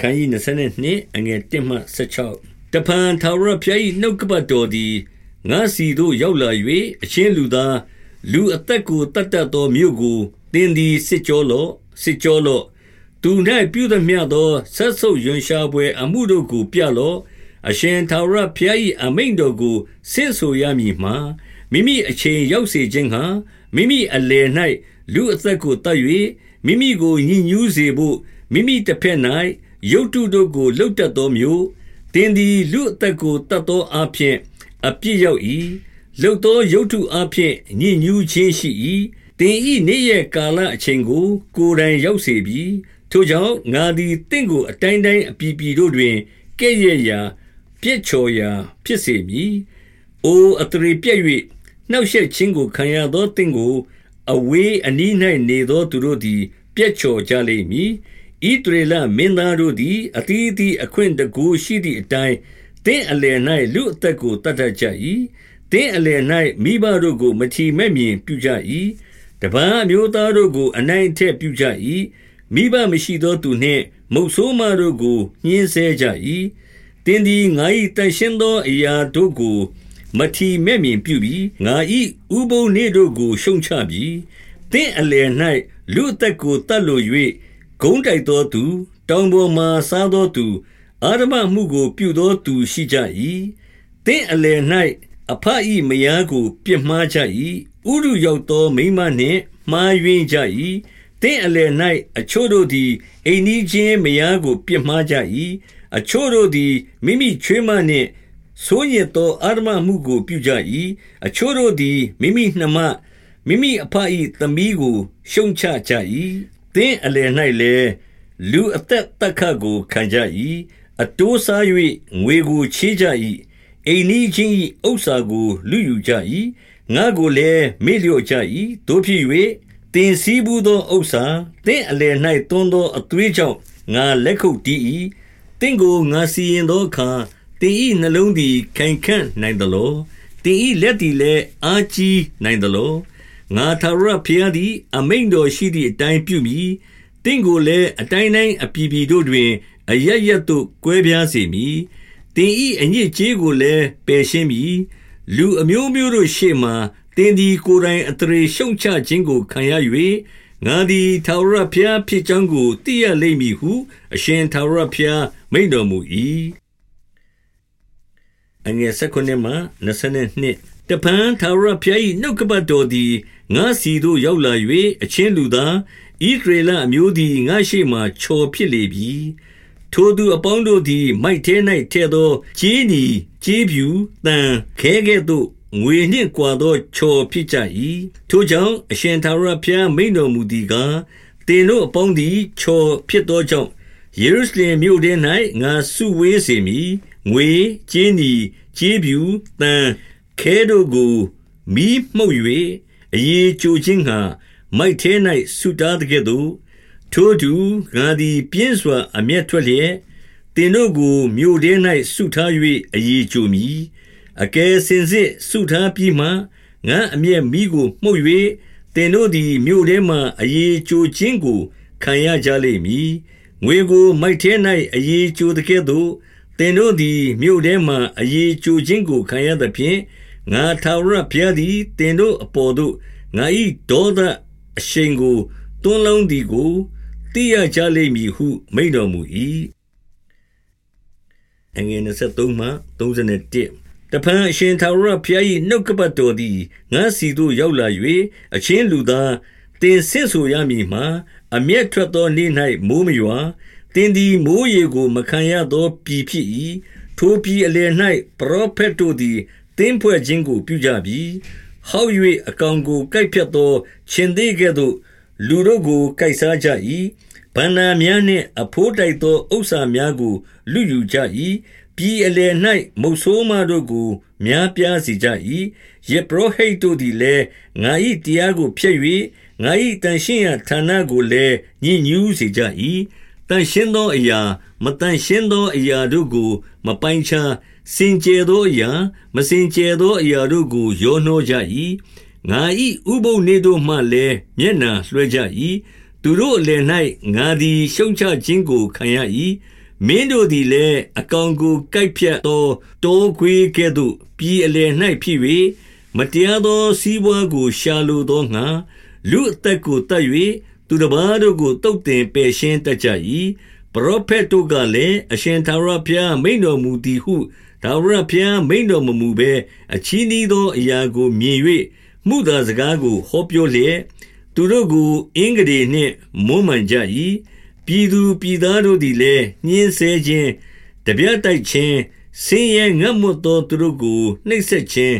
ခန်းကြီး22အငယ်1မှ16တပန်ထာဝရဘုရား၏နှုတ်ကပတ်တော်သည်ငါစီတို့ရောက်လာ၍အချင်းလူသားလူအသက်ကိုတတ်တတ်သောမြို့ကိုတင်းသည်စစ်ကြောလော့စစ်ကြောလော့သူ၌ပြုသမျှသောဆက်ဆုပ်ယွန်ရှားပွဲအမှုတို့ကိုပြလော့အရှင်ထာဝရဘုရား၏အမိန့်တော်ကိုဆင့်ဆိုရမည်မှာမိမိအချိန်ရောက်စေခြင်းဟာမိမိအလယ်၌လူအသက်ကိုတတ်၍မိမိကိုညှဉ်းညူးစေဖို့မိမိတစ်ဖက်၌ ရုတ်တုတို့ကိုလှုပ်တတ်သောမျိုးတင်းသည်လူအသက်ကိုတတ်သောအဖြစ်အပြစ်ရောက်၏လှုပ်သောရုတ်တုအဖြစ်ညှဉ်းညူးခြင်းရှိ၏တင်ဤနေ့ရဲ့ကာလအချိန်ကို ကိုယ်တိုင်ရောက်စေပြီထိုကြောင့်ငါသည်တင့်ကိုအတိုင်းတိုင်းအပြည်ပြည်တို့တွင်ကဲ့ရဲ့ရာပြစ်ချော်ရာ ဖြစ်စေမည်။အိုအတရေပြည့်၍နှောက်ရှက်ခြင်းကိုခံရသောတင့်ကို အဝေးအနီး၌နေသောသူတို့သည် ပြည့်ချော်ကြလိမ့်မည်။ ဤဒေလမင်းသားတို့သည် အသီးသီးအခွင့်တကူရှိသည့်အတိုင်းတင်းအလယ်၌လူအသက်ကိုတတ်တတ်ကြ၏။တင်းအလယ်၌မိဘတို့ကို မထီမဲ့မြင်ပြုကြ၏။တပန်းမျိုးသားတို့ကို အနိုင်ထက်ပြုကြ၏။မိဘမရှိသောသူနှင့် မုတ်ဆိုးမတို့ကိုညှင်းဆဲကြ၏။တင်းသည်ငါ၏တန်ရှင်းသောအရာတို့ကိုမထီမဲ့မြင်ပြုပြီးငါ၏ဥပုံနေတို့ကိုရှုံချပြီးတင့်အလယ်၌လူအသက်ကိုတတ်လို့၍ ဂုံးတိုက်သောသူ တောင်ပေါ်မှစားသောသူအာရမမှုကို ပြုသောသူရှိကြ၏တင့်အလယ်၌အဖအီမယားကို ပြစ်မှားကြ၏ဥရုရောက်သော မိမနှင့် မှားယွင်းကြ၏တင့်အလယ်၌အချို့တို့သည် အိမ်နီးချင်းမယားကို ပြစ်မှားကြ၏အချို့တို့သည် မိမိချွေးမနှင့် ဆိုးညစ်သောအာရမမှုကို ပြုကြ၏အချို့တို့သည် မိမိနှမ မိမိအဖ၏သမီးကို ရှုံချကြ၏ တင်းအလယ်၌လည်းလူအသက်တက်ခတ်ကိုခံကြ၏အတိုးစား၍ငွေကိုချေးကြ၏အိမ်နီးချင်း၏ဥစ္စာကိုလူယူကြ၏ငါကိုလည်းမေ့လျော့ကြ၏တို့ဖြစ်၍တင်စည်းဘူးသောဥစ္စာတင်းအလယ်၌တွန်းသောအသွေးကြောင့်ငါလက်ခုပ်တီး၏တင်းကိုငါစီရင်သောအခါတင်ဤနှလုံးသည်ခိုင်ခန့်နိုင်သလောတင်ဤလက်သည်လည်းအာကြီးနိုင်သလော ငါသာရဖျားသည် အမိန်တော်ရှိသည့်အတိုင်းပြုမည်တင့်ကိုလည်းအတိုင်းတိုင်းအပြည်ပြည်တို့တွင် အရရတ်တို့ကွဲပြားစေမည်တင်ဤအညစ်ကြေးကိုလည်းပယ်ရှင်းမည်လူအမျိုးမျိုးတို့ရှေ့မှတင်သည်ကိုယ်တိုင်အတရေရှုံချခြင်းကိုခံရ၍ငါသည်ထာဝရဘုရားဖြစ်ကြောင်းကိုသိရလိမ့်မည်ဟု အရှင်ထာဝရဘုရားမိန့်တော်မူ၏အငယ်16မှ22 တပန်ထာဝရဘုရား၏နှုတ်ကပတ်တော်သည်ငါစီသို့ရောက်လာ၍အချင်းလူသားဣဒရေလအမျိုးသည်ငါရှိမှချော်ဖြစ်လေပြီထိုသူအပေါင်းတို့သည် မိုက်ထဲ၌ထဲသောကြေးနီကြေးဖြူတန်ခဲကဲ့သို့ငွေနှင့်ကွာသောချော်ဖြစ်ကြ၏ထိုကြောင့်အရှင်သာရဘုရားမိန်တော်မူသည်ကားတင်တို့အပေါင်းသည်ချော်ဖြစ်သောကြောင့်ယေရုရှလင်မြို့ထဲ၌ငါစုဝေးစေမည်ငွေကျင်းနီကြေးဖြူတန် ခဲတို့ကိုမီးမှုတ်၍အရေးကြိုခြင်းဟာမိုက်ထဲ၌ဆုတားတဲ့ကဲ့သို့ထိုသူငါသည်ပြင်းစွာအမျက်ထွက်လျက်တင်တို့ကိုမြို့ထဲ၌ဆုထား၍အရေးကြိုမည်အကယ်စင်စစ်ဆုထားပြီးမှငါအမျက်မိကိုမှုတ်၍တင်တို့သည်မြို့ထဲမှအရေးကြိုခြင်းကိုခံရကြလိမ့်မည်ငွေကိုမိုက်ထဲ၌အရေးကြိုတဲ့ကဲ့သို့သင်တို့သည်မြို့ထဲမှအရေးကြိုခြင်းကိုခံရသဖြင့် ငါထာဝရဘုရားသည်သင်တို့အပေါ်သို့ငါ၏ဒေါသအရှိန်ကိုတွန်းလောင်းသည်ကိုသိရကြလိမ့်မည်ဟု မိန့်တော်မူ၏အငယ်23မှ31တဖန်အရှင်ထာဝရဘုရား၏နှုတ်ကပတ်တော်သည်ငါစီသို့ရောက်လာ၍အချင်းလူသားတင်ဆင့်ဆိုရမည်မှာအမျက်ထွက်သောနေ့၌မိုးမရွာသင်သည်မိုးရေကို မခံရသောပြည်ဖြစ်၏ထိုပြည်အလယ်၌ပရောဖက်တို့သည် တင်းဖွဲ့ခြင်းကိုပြုကြပြီဟောက်၍အကောင်ကိုကိုက်ဖြတ်သောရှင်သေးကဲ့သို့ လူတို့ကိုကိုက်စားကြ၏ဗန္နာများနှင့်အဖိုးတိုက်သောဥစ္စာများကိုလူယူကြ၏ပြည်အလယ်၌မုတ်ဆိုးမတို့ကို များပြားစေကြ၏ယေဘရဟိတ်တို့သည်လည်းငါ၏တရားကိုဖျက်၍ငါ၏တန်ရှင်းရာဌာနကိုလည်းညှဉ်းညူးစေကြ၏တန်ရှင်းသောအရာ မတန်ရှင်းသောအရာတို့ကို မပိုင်းခြား စင်ကြယ်သောအရာမစင်ကြယ်သောအရာတို့ကိုရောနှောကြ၏ငါ၏ဥပုပ်နေတို့မှလည်းမျက်နှာလွှဲကြ၏သူတို့အလယ်၌ငါသည်ရှုံချခြင်းကိုခံရ၏မင်းတို့သည်လည်းအကောင်ကိုကိုက်ဖြတ်သောတောခွေးကဲ့သို့ပြည်အလယ်၌ဖြစ်၍မတရားသောစီးပွားကိုရှာလိုသောငါလူအသက်ကိုတတ်၍သူတစ်ပါးတို့ကိုတုတ်တင်ပယ်ရှင်းတတ်ကြ၏ပရောဖက်တို့ကလည်းအရှင်သာရဘုရားမိန်တော်မူသည်ဟု သာရဘုရားမိန်တော်မမူဘဲအချီးနှီးသောအရာကိုမြင်၍မှုသာစကားကိုဟောပြောလျက်သူတို့ကိုအင်္ဂရေနှင့်မွမ်းမံကြ၏ပြည်သူပြည်သားတို့သည်လည်းညှင်းဆဲခြင်းတပြတ်တိုက်ခြင်းဆင်းရဲငတ်မွတ်သောသူတို့ကိုနှိပ်စက်ခြင်း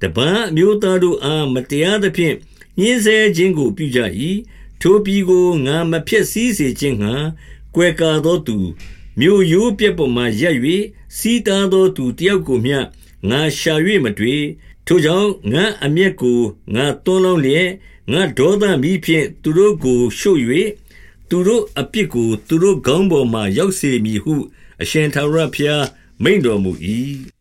တပန်းအမျိုးသားတို့အားမတရားသဖြင့်ညှင်းဆဲခြင်းကိုပြုကြ၏ထိုပြည်ကိုငါမဖျက်ဆီးစေခြင်းငှာကွယ်ကာသောသူ မြို့ရိုးပြက်ပေါ်မှရက်၍စီးတားသောသူတယောက်ကိုမျှငါရှာ၍မတွေ့ထိုကြောင့်ငါအမျက်ကိုငါတွန်းလောင်းလျက်ငါဒေါသမီးဖြင့်သူတို့ကိုရှို့၍သူတို့အပြစ်ကို သူတို့ခေါင်းပေါ်မှရောက်စေမည်ဟု အရှင်ထာဝရဘုရားမိန်တော်မူ၏